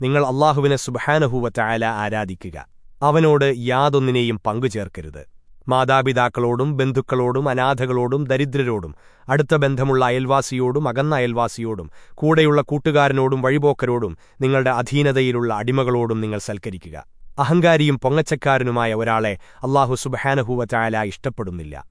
നിങ്ങൾ അള്ളാഹുവിനെ സുബഹാനഹൂവറ്റായാല ആരാധിക്കുക. അവനോട് യാതൊന്നിനെയും പങ്കുചേർക്കരുത്. മാതാപിതാക്കളോടും ബന്ധുക്കളോടും അനാഥകളോടും ദരിദ്രരോടും അടുത്ത ബന്ധമുള്ള അയൽവാസിയോടും അകന്ന അയൽവാസിയോടും കൂടെയുള്ള കൂട്ടുകാരനോടും വഴിപോക്കരോടും നിങ്ങളുടെ അധീനതയിലുള്ള അടിമകളോടും നിങ്ങൾ സൽക്കരിക്കുക. അഹങ്കാരിയും പൊങ്ങച്ചക്കാരനുമായ ഒരാളെ അള്ളാഹു സുബഹാനഹൂവറ്റായാല ഇഷ്ടപ്പെടുന്നില്ല.